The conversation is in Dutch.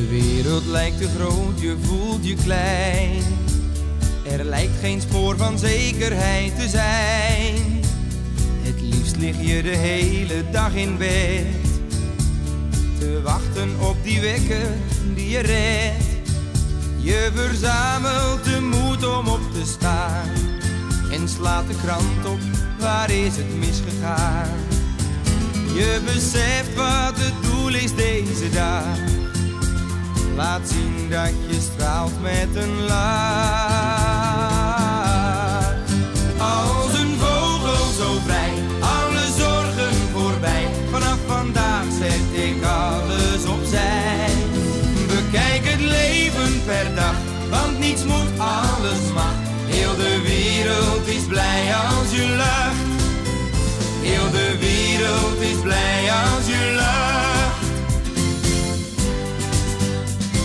wereld lijkt te groot, je voelt je klein. Er lijkt geen spoor van zekerheid te zijn. Het liefst lig je de hele dag in bed. Te wachten op die wekker die je redt. Je verzamelt de moed om op te staan. En slaat de krant op, waar is het misgegaan? Je beseft wat het doel is deze dag. Laat zien dat je straalt met een laag. Als een vogel zo vrij, alle zorgen voorbij. Vanaf vandaag zet ik alles opzij. Bekijk het leven per dag